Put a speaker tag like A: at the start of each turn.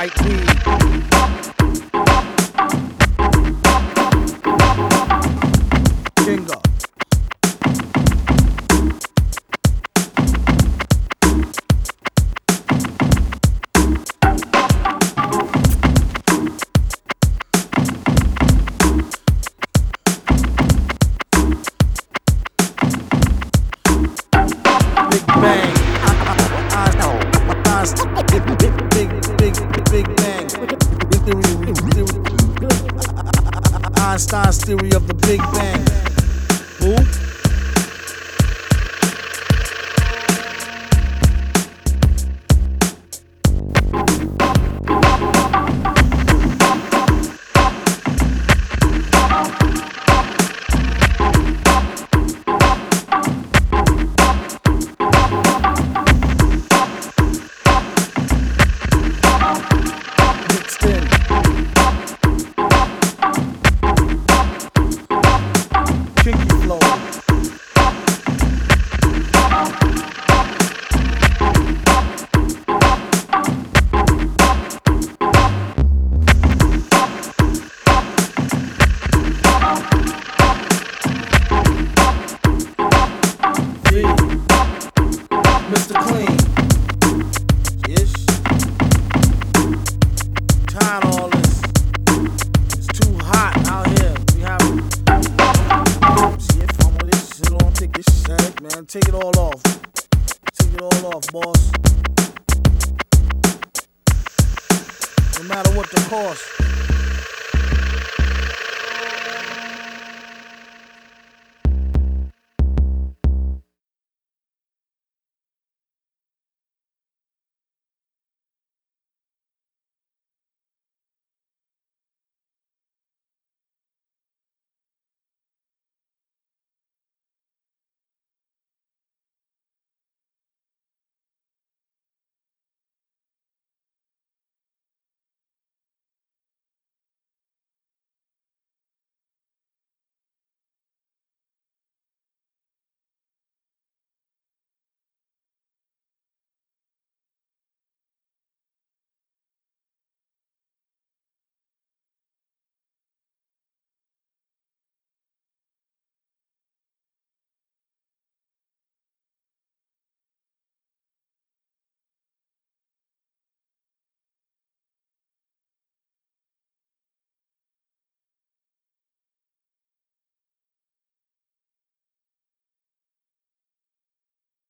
A: white weed. Einstein's theory of the Big Bang. Mr. Clean. Yes. Tired all this. It's too hot out here. We have shit. With this shit on. Take this shit, man. Take it all off. Take it all off, boss. No matter what the cost.